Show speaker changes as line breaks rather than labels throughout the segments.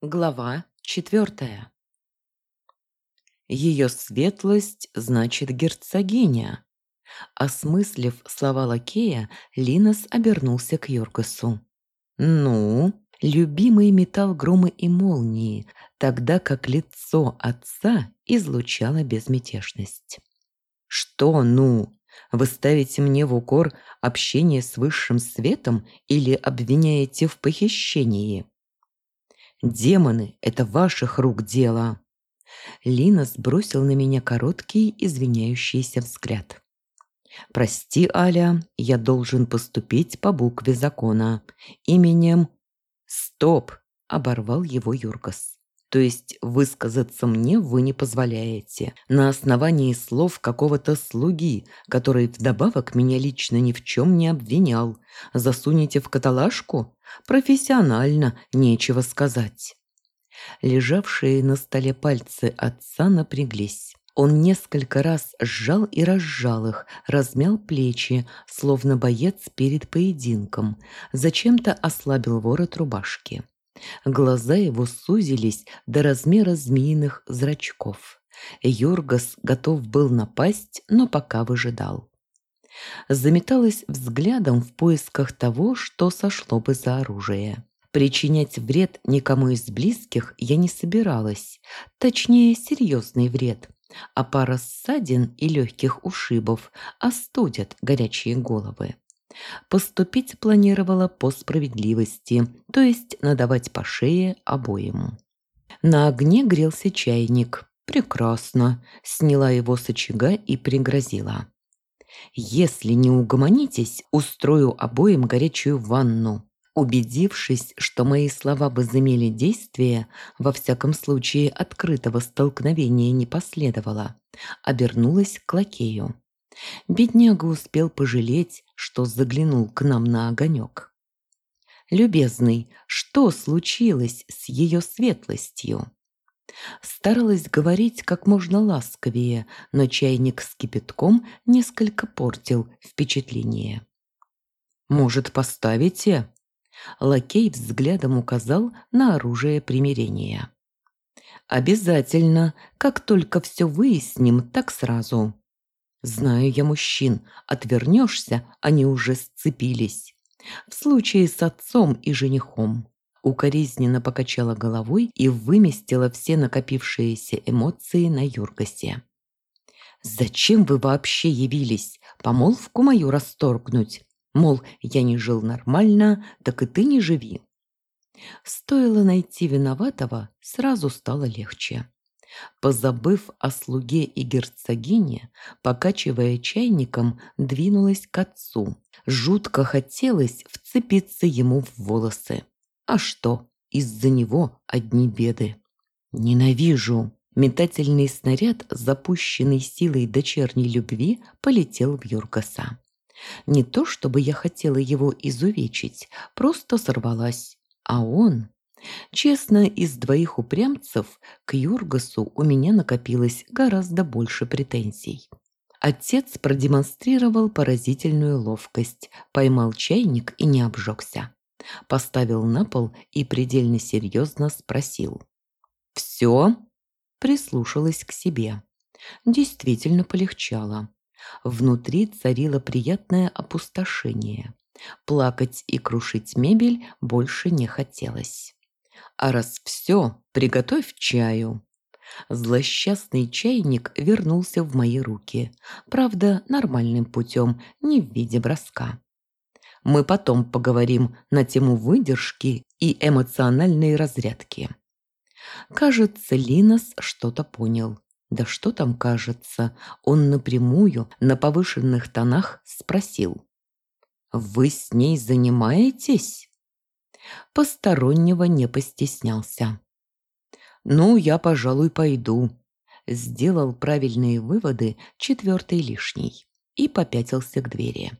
Глава четвертая. Ее светлость значит герцогиня. Осмыслив слова лакея, Линос обернулся к Йоргасу. «Ну, любимый металл громы и молнии, тогда как лицо отца излучало безмятежность. Что «ну»? Вы ставите мне в укор общение с высшим светом или обвиняете в похищении?» Демоны — это ваших рук дело. Лина сбросил на меня короткий, извиняющийся взгляд. «Прости, Аля, я должен поступить по букве закона. Именем...» «Стоп!» — оборвал его Юргас. То есть высказаться мне вы не позволяете на основании слов какого-то слуги, который вдобавок меня лично ни в чем не обвинял. Засунете в каталажку? Профессионально, нечего сказать. Лежавшие на столе пальцы отца напряглись. Он несколько раз сжал и разжал их, размял плечи, словно боец перед поединком, зачем-то ослабил ворот рубашки. Глаза его сузились до размера змеиных зрачков. Юргас готов был напасть, но пока выжидал. Заметалась взглядом в поисках того, что сошло бы за оружие. Причинять вред никому из близких я не собиралась, точнее, серьезный вред, а пара ссадин и легких ушибов остудят горячие головы. Поступить планировала по справедливости, то есть надавать по шее обоим. На огне грелся чайник. Прекрасно. Сняла его с очага и пригрозила. «Если не угомонитесь, устрою обоим горячую ванну». Убедившись, что мои слова возымели действие, во всяком случае открытого столкновения не последовало, обернулась к лакею. Бедняга успел пожалеть, что заглянул к нам на огонек. «Любезный, что случилось с ее светлостью?» Старалась говорить как можно ласковее, но чайник с кипятком несколько портил впечатление. «Может, поставите?» Лакей взглядом указал на оружие примирения. «Обязательно. Как только все выясним, так сразу». Знаю я мужчин, отвернешься, они уже сцепились. В случае с отцом и женихом. Укоризненно покачала головой и выместила все накопившиеся эмоции на Юргасе. «Зачем вы вообще явились? Помолвку мою расторгнуть? Мол, я не жил нормально, так и ты не живи». Стоило найти виноватого, сразу стало легче. Позабыв о слуге и герцогине, покачивая чайником, двинулась к отцу. Жутко хотелось вцепиться ему в волосы. А что, из-за него одни беды. Ненавижу. Метательный снаряд, запущенный силой дочерней любви, полетел в Юргаса. Не то чтобы я хотела его изувечить, просто сорвалась. А он... Честно, из двоих упрямцев к Юргасу у меня накопилось гораздо больше претензий. Отец продемонстрировал поразительную ловкость, поймал чайник и не обжегся. Поставил на пол и предельно серьезно спросил. «Все?» Прислушалась к себе. Действительно полегчало. Внутри царило приятное опустошение. Плакать и крушить мебель больше не хотелось. А раз все, приготовь чаю. Злосчастный чайник вернулся в мои руки. Правда, нормальным путем, не в виде броска. Мы потом поговорим на тему выдержки и эмоциональной разрядки. Кажется, Линос что-то понял. Да что там кажется, он напрямую, на повышенных тонах спросил. «Вы с ней занимаетесь?» Постороннего не постеснялся. «Ну, я, пожалуй, пойду», – сделал правильные выводы четвертый лишний и попятился к двери.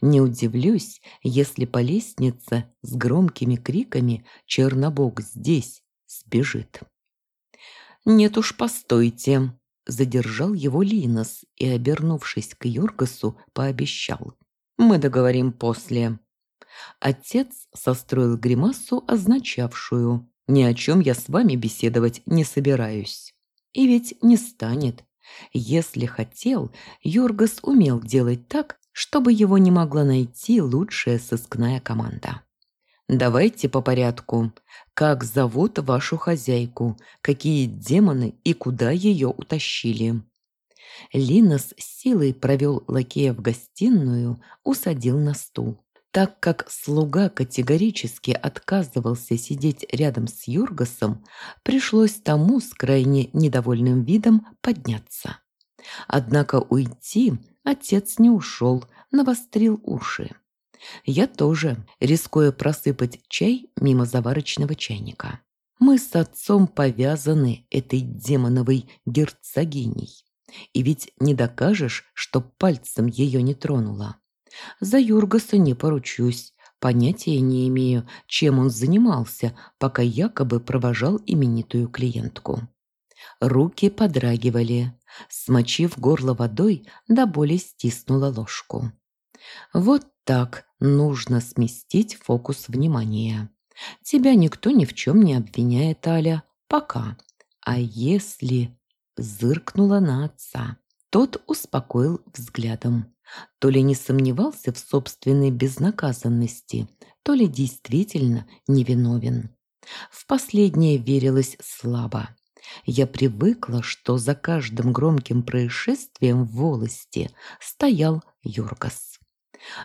Не удивлюсь, если по лестнице с громкими криками «Чернобог здесь!» сбежит. «Нет уж, постойте!» – задержал его Линос и, обернувшись к Юргасу, пообещал. «Мы договорим после». Отец состроил гримасу, означавшую Ни о чем я с вами беседовать не собираюсь. И ведь не станет. Если хотел, Йоргас умел делать так, чтобы его не могла найти лучшая сыскная команда. Давайте по порядку. Как зовут вашу хозяйку? Какие демоны и куда ее утащили? Линос силой провел лакея в гостиную, усадил на стул. Так как слуга категорически отказывался сидеть рядом с Юргасом, пришлось тому с крайне недовольным видом подняться. Однако уйти отец не ушел, навострил уши. Я тоже, рискуя просыпать чай мимо заварочного чайника. Мы с отцом повязаны этой демоновой герцогиней. И ведь не докажешь, что пальцем ее не тронула. За Юргаса не поручусь. Понятия не имею, чем он занимался, пока якобы провожал именитую клиентку. Руки подрагивали. Смочив горло водой, до боли стиснула ложку. Вот так нужно сместить фокус внимания. Тебя никто ни в чем не обвиняет, Аля. Пока. А если... Зыркнула на отца. Тот успокоил взглядом. То ли не сомневался в собственной безнаказанности, то ли действительно невиновен. В последнее верилось слабо. Я привыкла, что за каждым громким происшествием в волости стоял Юргас.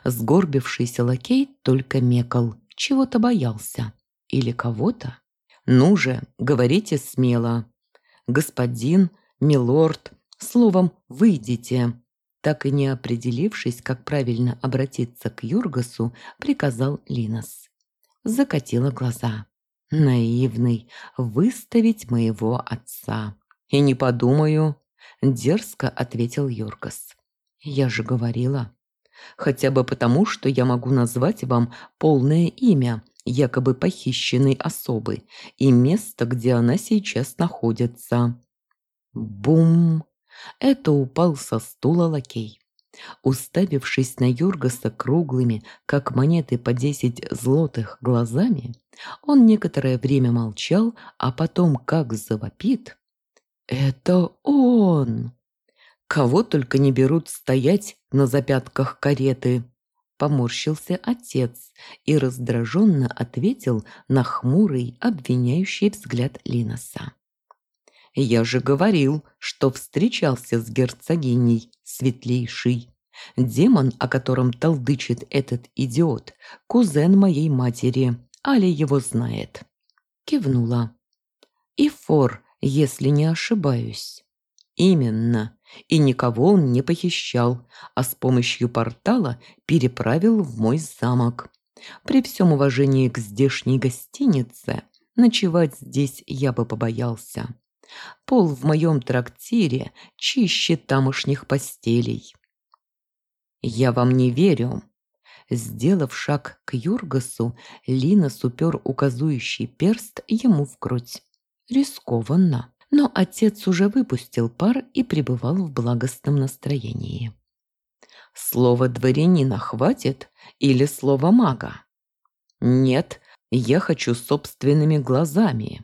Сгорбившийся лакей только мекал, чего-то боялся. Или кого-то. «Ну же, говорите смело. Господин, милорд, словом, выйдите». Так и не определившись, как правильно обратиться к Юргасу, приказал Линос. Закатила глаза. Наивный, выставить моего отца. И не подумаю, дерзко ответил Юргас. Я же говорила. Хотя бы потому, что я могу назвать вам полное имя якобы похищенной особы и место, где она сейчас находится. Бум! Это упал со стула лакей. Уставившись на Юргаса круглыми, как монеты по десять злотых, глазами, он некоторое время молчал, а потом как завопит. «Это он!» «Кого только не берут стоять на запятках кареты!» Поморщился отец и раздраженно ответил на хмурый, обвиняющий взгляд Линоса. Я же говорил, что встречался с герцогиней, светлейший. Демон, о котором толдычит этот идиот, кузен моей матери, Али его знает. Кивнула. И фор, если не ошибаюсь. Именно. И никого он не похищал, а с помощью портала переправил в мой замок. При всем уважении к здешней гостинице, ночевать здесь я бы побоялся. Пол в моем трактире чище тамошних постелей. «Я вам не верю». Сделав шаг к Юргасу, Лина супер указующий перст ему в грудь. Рискованно. Но отец уже выпустил пар и пребывал в благостном настроении. «Слово дворянина хватит или слово мага?» «Нет, я хочу собственными глазами.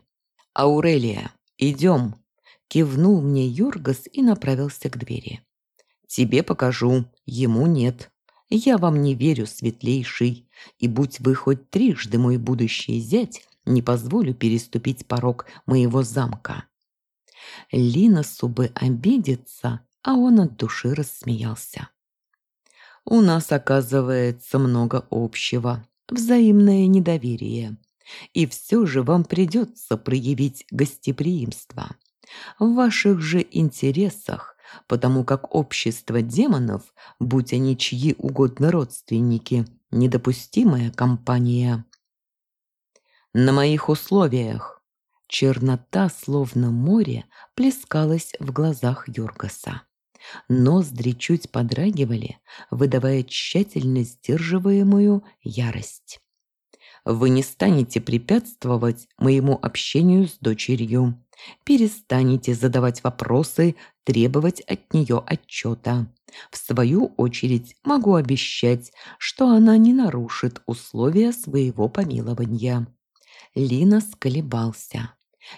Аурелия, «Идем», – кивнул мне Юргас и направился к двери. «Тебе покажу, ему нет. Я вам не верю, светлейший, и будь вы хоть трижды мой будущий зять, не позволю переступить порог моего замка». Линосу бы обидеться, а он от души рассмеялся. «У нас, оказывается, много общего, взаимное недоверие. И все же вам придется проявить гостеприимство. В ваших же интересах, потому как общество демонов, будь они чьи угодно родственники, недопустимая компания. На моих условиях чернота, словно море, плескалась в глазах Юргаса. Ноздри чуть подрагивали, выдавая тщательно сдерживаемую ярость. Вы не станете препятствовать моему общению с дочерью. Перестанете задавать вопросы, требовать от нее отчета. В свою очередь могу обещать, что она не нарушит условия своего помилования. Лина сколебался.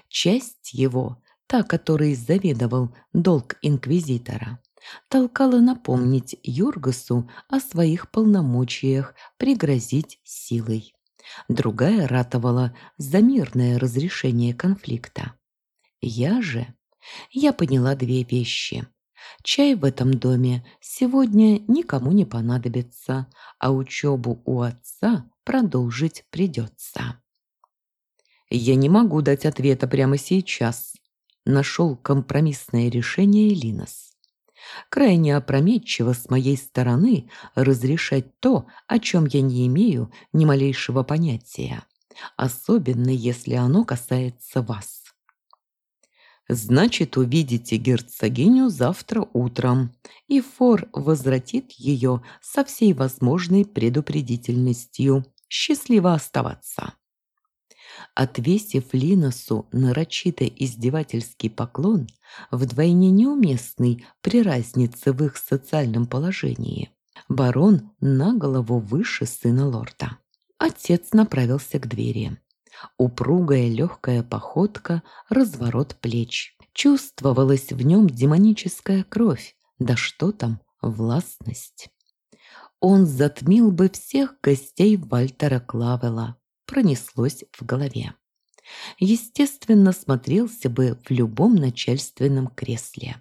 Часть его, та, которой заведовал долг инквизитора, толкала напомнить Юргасу о своих полномочиях пригрозить силой. Другая ратовала за мирное разрешение конфликта. Я же... Я поняла две вещи. Чай в этом доме сегодня никому не понадобится, а учебу у отца продолжить придется. Я не могу дать ответа прямо сейчас. Нашел компромиссное решение Линос. Крайне опрометчиво с моей стороны разрешать то, о чем я не имею ни малейшего понятия, особенно если оно касается вас. Значит, увидите герцогиню завтра утром, и Фор возвратит ее со всей возможной предупредительностью. Счастливо оставаться. Отвесив Линосу нарочито издевательский поклон, вдвойне неуместный при разнице в их социальном положении, барон на голову выше сына лорда. Отец направился к двери. Упругая легкая походка, разворот плеч. Чувствовалась в нем демоническая кровь, да что там, властность. Он затмил бы всех гостей Вальтера Клавела, пронеслось в голове. Естественно, смотрелся бы в любом начальственном кресле.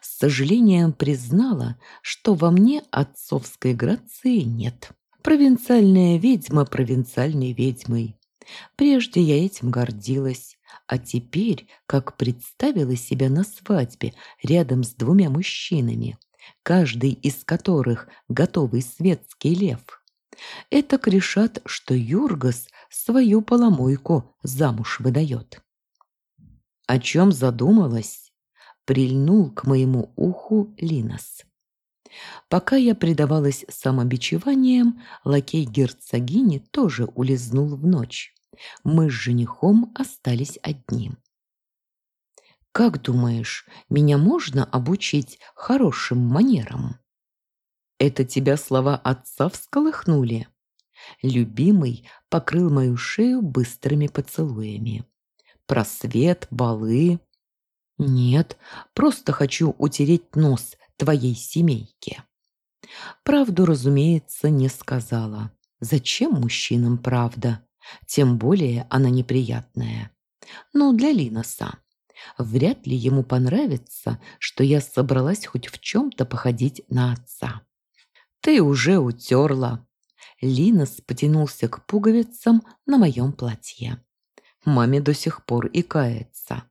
С сожалением признала, что во мне отцовской грации нет. Провинциальная ведьма провинциальной ведьмой. Прежде я этим гордилась, а теперь, как представила себя на свадьбе рядом с двумя мужчинами, каждый из которых готовый светский лев, это решат, что Юргас свою поломойку замуж выдает. О чем задумалась? Прильнул к моему уху Линос. Пока я предавалась самобичеваниям, лакей герцогини тоже улизнул в ночь мы с женихом остались одни. «Как думаешь, меня можно обучить хорошим манерам?» «Это тебя слова отца всколыхнули?» Любимый покрыл мою шею быстрыми поцелуями. «Просвет, балы...» «Нет, просто хочу утереть нос твоей семейке». Правду, разумеется, не сказала. Зачем мужчинам правда? Тем более она неприятная. Ну, для Линоса. Вряд ли ему понравится, что я собралась хоть в чем-то походить на отца. «Ты уже утерла!» Линос потянулся к пуговицам на моем платье. Маме до сих пор и кается.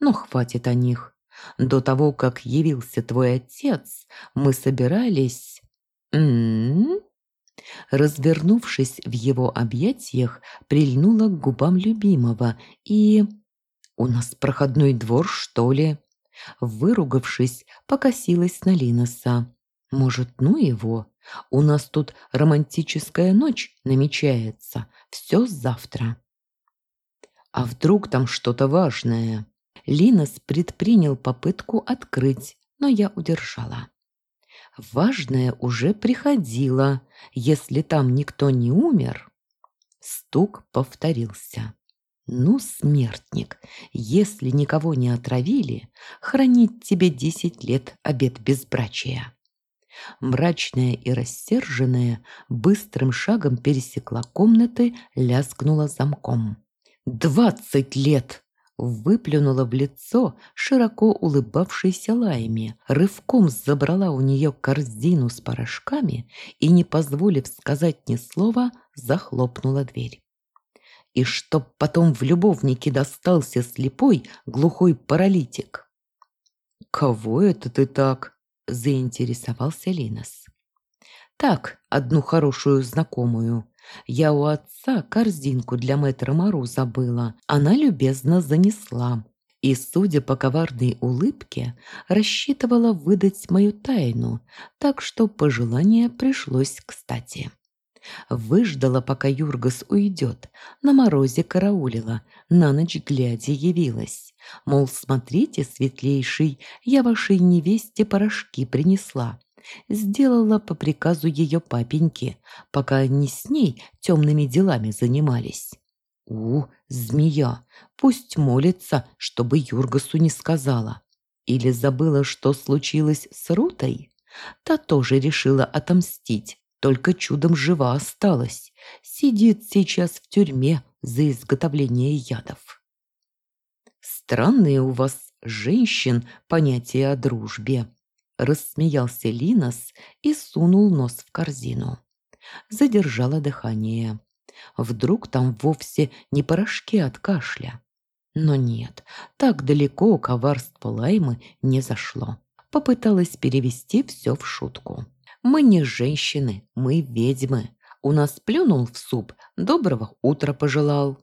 Но хватит о них. До того, как явился твой отец, мы собирались... М -м -м? развернувшись в его объятиях, прильнула к губам любимого и... «У нас проходной двор, что ли?» Выругавшись, покосилась на Линоса. «Может, ну его? У нас тут романтическая ночь намечается. Все завтра». «А вдруг там что-то важное?» Линос предпринял попытку открыть, но я удержала. Важное уже приходило, если там никто не умер. Стук повторился. Ну, смертник, если никого не отравили, хранить тебе десять лет обед безбрачия. Мрачная и рассерженная быстрым шагом пересекла комнаты, лязгнула замком. «Двадцать лет!» выплюнула в лицо широко улыбавшейся Лайме, рывком забрала у нее корзину с порошками и, не позволив сказать ни слова, захлопнула дверь. И чтоб потом в любовнике достался слепой, глухой паралитик. «Кого это ты так?» – заинтересовался Линос. «Так, одну хорошую знакомую», я у отца корзинку для мэтра Мару забыла. Она любезно занесла. И, судя по коварной улыбке, рассчитывала выдать мою тайну, так что пожелание пришлось кстати. Выждала, пока Юргас уйдет, на морозе караулила, на ночь глядя явилась. Мол, смотрите, светлейший, я вашей невесте порошки принесла сделала по приказу ее папеньки, пока они с ней темными делами занимались. У, змея, пусть молится, чтобы Юргасу не сказала. Или забыла, что случилось с Рутой? Та тоже решила отомстить, только чудом жива осталась. Сидит сейчас в тюрьме за изготовление ядов. Странные у вас, женщин, понятия о дружбе. Рассмеялся Линос и сунул нос в корзину. Задержала дыхание. Вдруг там вовсе не порошки от кашля. Но нет, так далеко коварство Лаймы не зашло. Попыталась перевести все в шутку. «Мы не женщины, мы ведьмы. У нас плюнул в суп, доброго утра пожелал».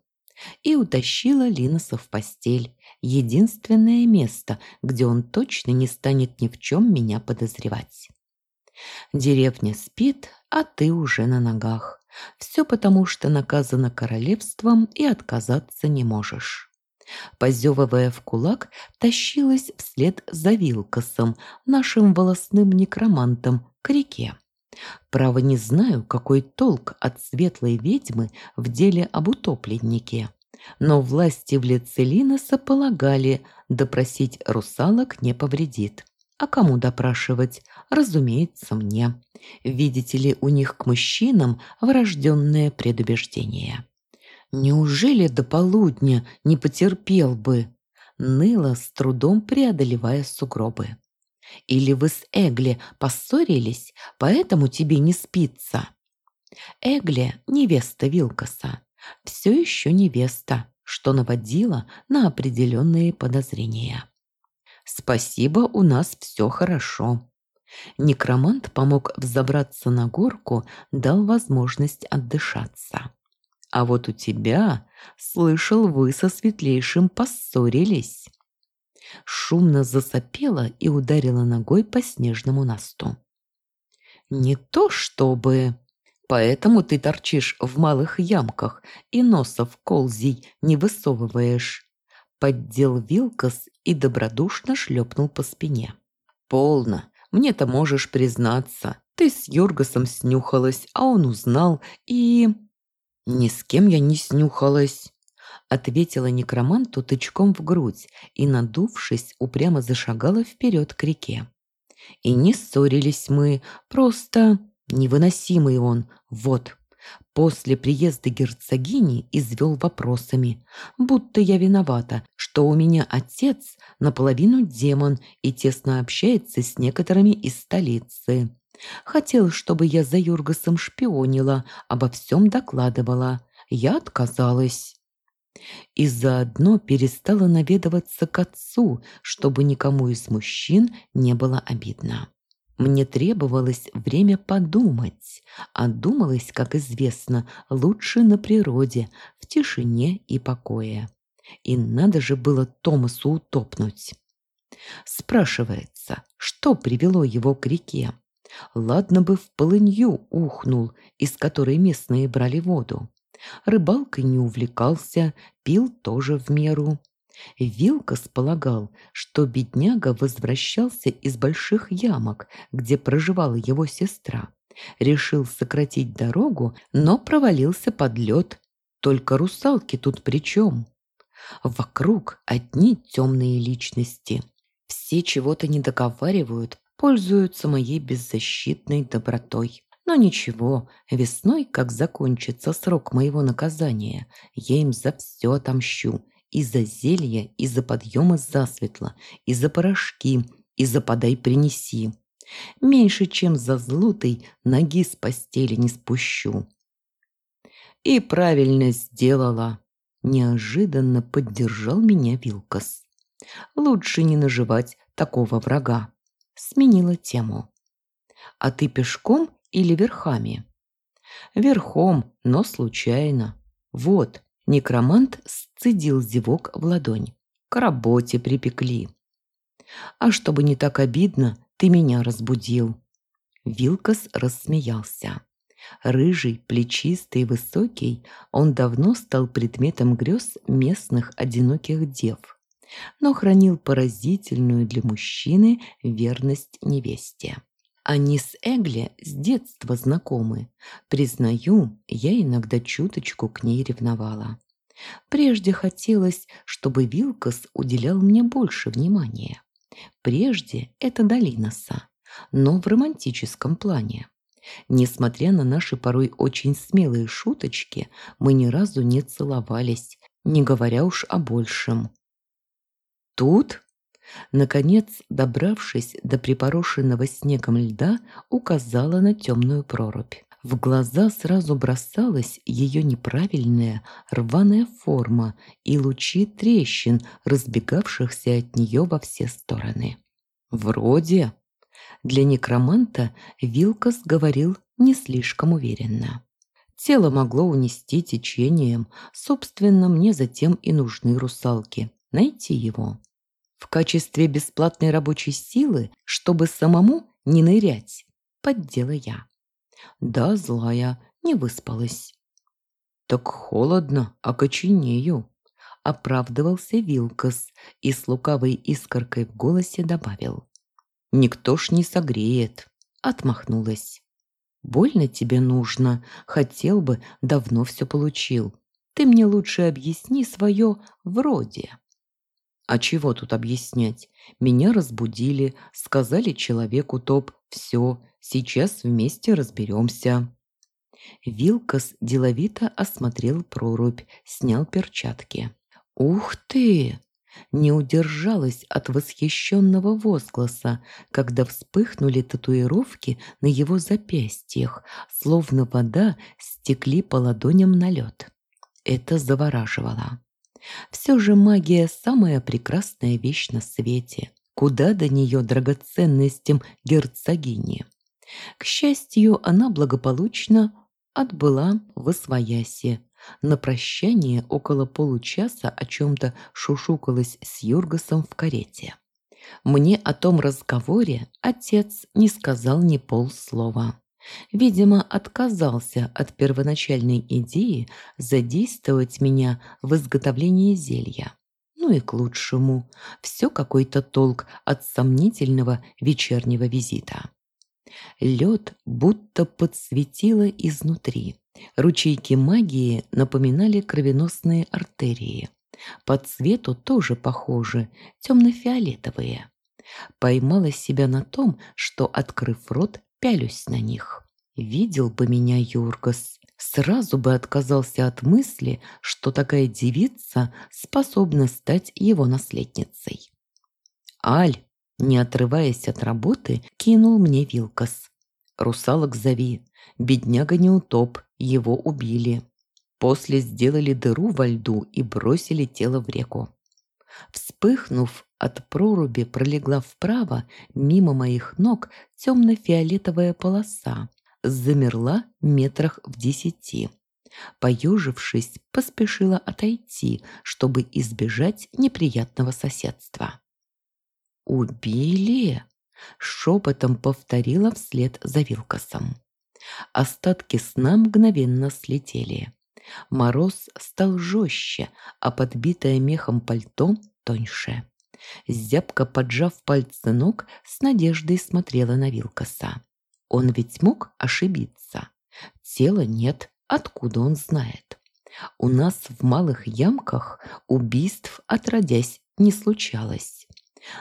И утащила Линоса в постель. Единственное место, где он точно не станет ни в чем меня подозревать. Деревня спит, а ты уже на ногах. Все потому, что наказано королевством и отказаться не можешь. Позевывая в кулак, тащилась вслед за Вилкосом, нашим волосным некромантом, к реке. Право не знаю, какой толк от светлой ведьмы в деле об утопленнике. Но власти в лице Линоса полагали, допросить русалок не повредит. А кому допрашивать? Разумеется, мне. Видите ли, у них к мужчинам врожденное предубеждение. Неужели до полудня не потерпел бы? Ныла, с трудом преодолевая сугробы. Или вы с Эгли поссорились, поэтому тебе не спится? Эгли – невеста Вилкоса. Все еще невеста, что наводило на определенные подозрения. Спасибо, у нас все хорошо. Некромант помог взобраться на горку, дал возможность отдышаться. А вот у тебя, слышал, вы со светлейшим поссорились. Шумно засопела и ударила ногой по снежному насту. Не то чтобы... Поэтому ты торчишь в малых ямках и носов колзий не высовываешь. Поддел Вилкос и добродушно шлепнул по спине. «Полно. Мне-то можешь признаться. Ты с Юргасом снюхалась, а он узнал и...» «Ни с кем я не снюхалась», — ответила некроманту тычком в грудь и, надувшись, упрямо зашагала вперед к реке. «И не ссорились мы, просто невыносимый он, вот». После приезда герцогини извел вопросами, будто я виновата, что у меня отец наполовину демон и тесно общается с некоторыми из столицы. Хотел, чтобы я за Юргасом шпионила, обо всем докладывала. Я отказалась. И заодно перестала наведываться к отцу, чтобы никому из мужчин не было обидно. Мне требовалось время подумать, а думалось, как известно, лучше на природе, в тишине и покое. И надо же было Томасу утопнуть. Спрашивается, что привело его к реке? Ладно бы в полынью ухнул, из которой местные брали воду. Рыбалкой не увлекался, пил тоже в меру. Вилкос полагал, что бедняга возвращался из больших ямок, где проживала его сестра. Решил сократить дорогу, но провалился под лед. Только русалки тут при чем? Вокруг одни темные личности. Все чего-то не договаривают, пользуются моей беззащитной добротой. Но ничего, весной, как закончится срок моего наказания, я им за все отомщу. И за зелье, и за подъемы засветло, и за порошки, и за подай принеси. Меньше, чем за злутый, ноги с постели не спущу. И правильно сделала. Неожиданно поддержал меня Вилкос. Лучше не наживать такого врага сменила тему. «А ты пешком или верхами?» «Верхом, но случайно. Вот, некромант сцедил зевок в ладонь. К работе припекли. А чтобы не так обидно, ты меня разбудил». Вилкас рассмеялся. Рыжий, плечистый высокий, он давно стал предметом грез местных одиноких дев но хранил поразительную для мужчины верность невесте. Они с Эгли с детства знакомы. Признаю, я иногда чуточку к ней ревновала. Прежде хотелось, чтобы Вилкас уделял мне больше внимания. Прежде это Долиноса, но в романтическом плане. Несмотря на наши порой очень смелые шуточки, мы ни разу не целовались, не говоря уж о большем. Тут, наконец, добравшись до припорошенного снегом льда, указала на темную прорубь. В глаза сразу бросалась ее неправильная рваная форма и лучи трещин, разбегавшихся от нее во все стороны. «Вроде...» Для некроманта Вилкас говорил не слишком уверенно. Тело могло унести течением, собственно, мне затем и нужны русалки. Найти его. В качестве бесплатной рабочей силы, чтобы самому не нырять, поддела я. Да, злая, не выспалась. Так холодно, окоченею. Оправдывался Вилкас и с лукавой искоркой в голосе добавил. Никто ж не согреет. Отмахнулась. Больно тебе нужно. Хотел бы, давно все получил. Ты мне лучше объясни свое «вроде». А чего тут объяснять? Меня разбудили, сказали человеку топ «все, сейчас вместе разберемся». Вилкас деловито осмотрел прорубь, снял перчатки. «Ух ты! не удержалась от восхищенного возгласа, когда вспыхнули татуировки на его запястьях, словно вода стекли по ладоням на лед. Это завораживало. Все же магия – самая прекрасная вещь на свете. Куда до нее драгоценностям герцогини? К счастью, она благополучно отбыла в Освоясе, на прощание около получаса о чем-то шушукалась с Юргасом в карете. Мне о том разговоре отец не сказал ни полслова. Видимо, отказался от первоначальной идеи задействовать меня в изготовлении зелья. Ну и к лучшему. Все какой-то толк от сомнительного вечернего визита. Лед будто подсветило изнутри. Ручейки магии напоминали кровеносные артерии. По цвету тоже похожи, темно-фиолетовые. Поймала себя на том, что, открыв рот, пялюсь на них. Видел бы меня Юргас, сразу бы отказался от мысли, что такая девица способна стать его наследницей. «Аль!» Не отрываясь от работы, кинул мне Вилкас. «Русалок зови. Бедняга не утоп, его убили. После сделали дыру во льду и бросили тело в реку. Вспыхнув, от проруби пролегла вправо, мимо моих ног, темно-фиолетовая полоса. Замерла метрах в десяти. Поежившись, поспешила отойти, чтобы избежать неприятного соседства. «Убили?» — шепотом повторила вслед за Вилкосом. Остатки сна мгновенно слетели. Мороз стал жестче, а подбитое мехом пальто тоньше. Зябко поджав пальцы ног, с надеждой смотрела на Вилкоса. Он ведь мог ошибиться. Тела нет, откуда он знает? У нас в малых ямках убийств отродясь не случалось.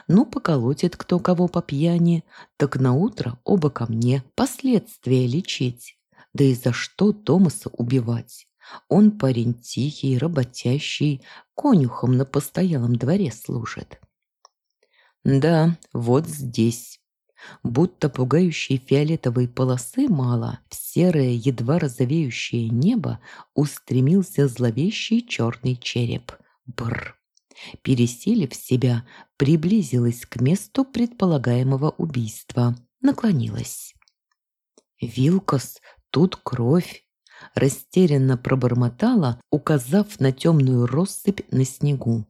Ну, поколотит кто кого по пьяни, так на утро оба ко мне последствия лечить. Да и за что Томаса убивать? Он парень тихий, работящий, конюхом на постоялом дворе служит. Да, вот здесь. Будто пугающей фиолетовой полосы мало, в серое, едва розовеющее небо устремился зловещий черный череп. Бррр. Переселив себя, приблизилась к месту предполагаемого убийства, наклонилась. «Вилкос, тут кровь!» Растерянно пробормотала, указав на темную россыпь на снегу,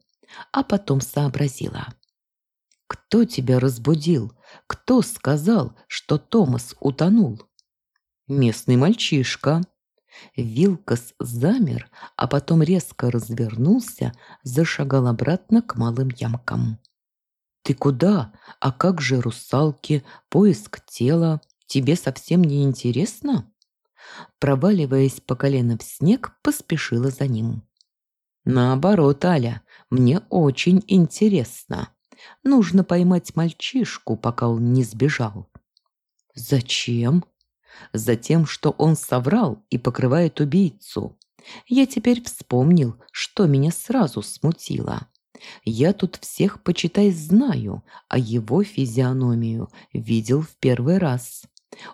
а потом сообразила. «Кто тебя разбудил? Кто сказал, что Томас утонул?» «Местный мальчишка», Вилкас замер, а потом резко развернулся, зашагал обратно к малым ямкам. «Ты куда? А как же русалки, поиск тела? Тебе совсем не интересно?» Проваливаясь по колено в снег, поспешила за ним. Наоборот, Аля, мне очень интересно. Нужно поймать мальчишку, пока он не сбежал. Зачем? Затем, что он соврал и покрывает убийцу. Я теперь вспомнил, что меня сразу смутило. Я тут всех, почитай, знаю, а его физиономию видел в первый раз.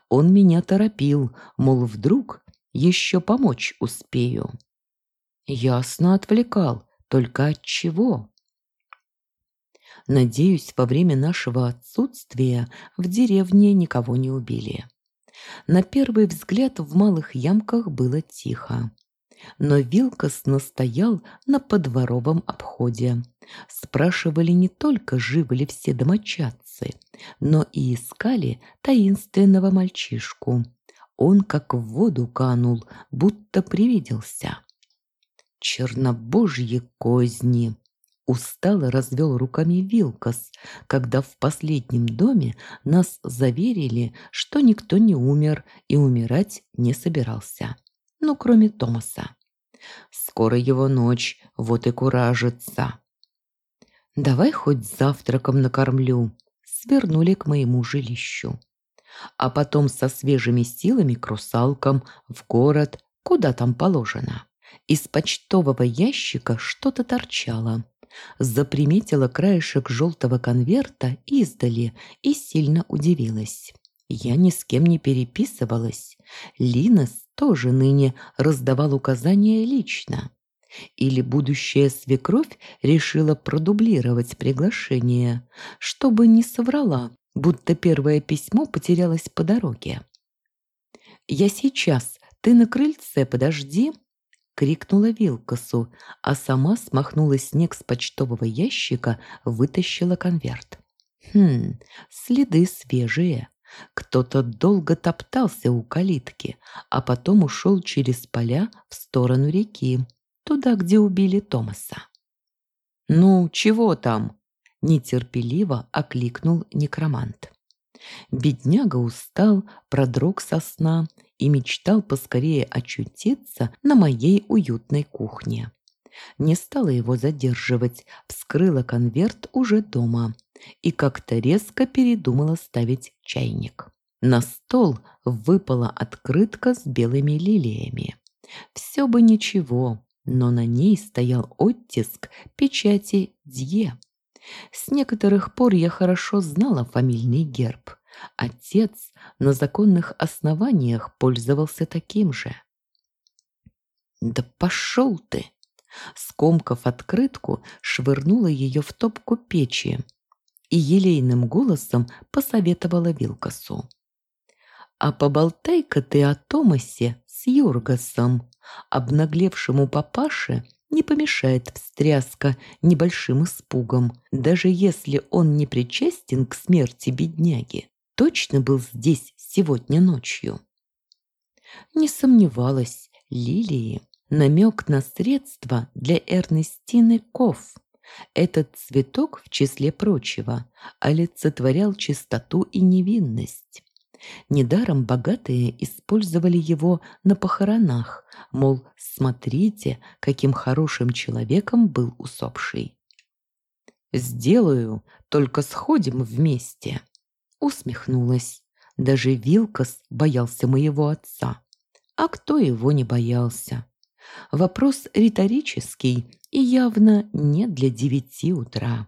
Он меня торопил, мол, вдруг еще помочь успею. Ясно отвлекал, только от чего? Надеюсь, во время нашего отсутствия в деревне никого не убили. На первый взгляд в малых ямках было тихо. Но Вилкос настоял на подворовом обходе. Спрашивали не только, живы ли все домочадцы, но и искали таинственного мальчишку. Он как в воду канул, будто привиделся. Чернобожьи козни! Устало развел руками Вилкос, когда в последнем доме нас заверили, что никто не умер и умирать не собирался. Ну, кроме Томаса. Скоро его ночь, вот и куражится. Давай хоть завтраком накормлю. Свернули к моему жилищу. А потом со свежими силами к русалкам в город, куда там положено. Из почтового ящика что-то торчало. Заприметила краешек желтого конверта издали и сильно удивилась. Я ни с кем не переписывалась. Линос тоже ныне раздавал указания лично. Или будущая свекровь решила продублировать приглашение, чтобы не соврала, будто первое письмо потерялось по дороге. «Я сейчас, ты на крыльце подожди», крикнула Вилкосу, а сама смахнула снег с почтового ящика, вытащила конверт. Хм, следы свежие. Кто-то долго топтался у калитки, а потом ушел через поля в сторону реки, туда, где убили Томаса. «Ну, чего там?» – нетерпеливо окликнул некромант. Бедняга устал, продрог со сна и мечтал поскорее очутиться на моей уютной кухне. Не стала его задерживать, вскрыла конверт уже дома и как-то резко передумала ставить чайник. На стол выпала открытка с белыми лилиями. Все бы ничего, но на ней стоял оттиск печати Дье. С некоторых пор я хорошо знала фамильный герб. Отец на законных основаниях пользовался таким же. «Да пошел ты!» Скомкав открытку, швырнула ее в топку печи и елейным голосом посоветовала Вилкасу. «А поболтай-ка ты о Томасе с Юргасом. Обнаглевшему папаше не помешает встряска небольшим испугом, даже если он не причастен к смерти бедняги точно был здесь сегодня ночью? Не сомневалась, Лилии намек на средства для Эрнестины Ков. Этот цветок, в числе прочего, олицетворял чистоту и невинность. Недаром богатые использовали его на похоронах, мол, смотрите, каким хорошим человеком был усопший. «Сделаю, только сходим вместе». Усмехнулась. Даже Вилкас боялся моего отца. А кто его не боялся? Вопрос риторический и явно не для девяти утра.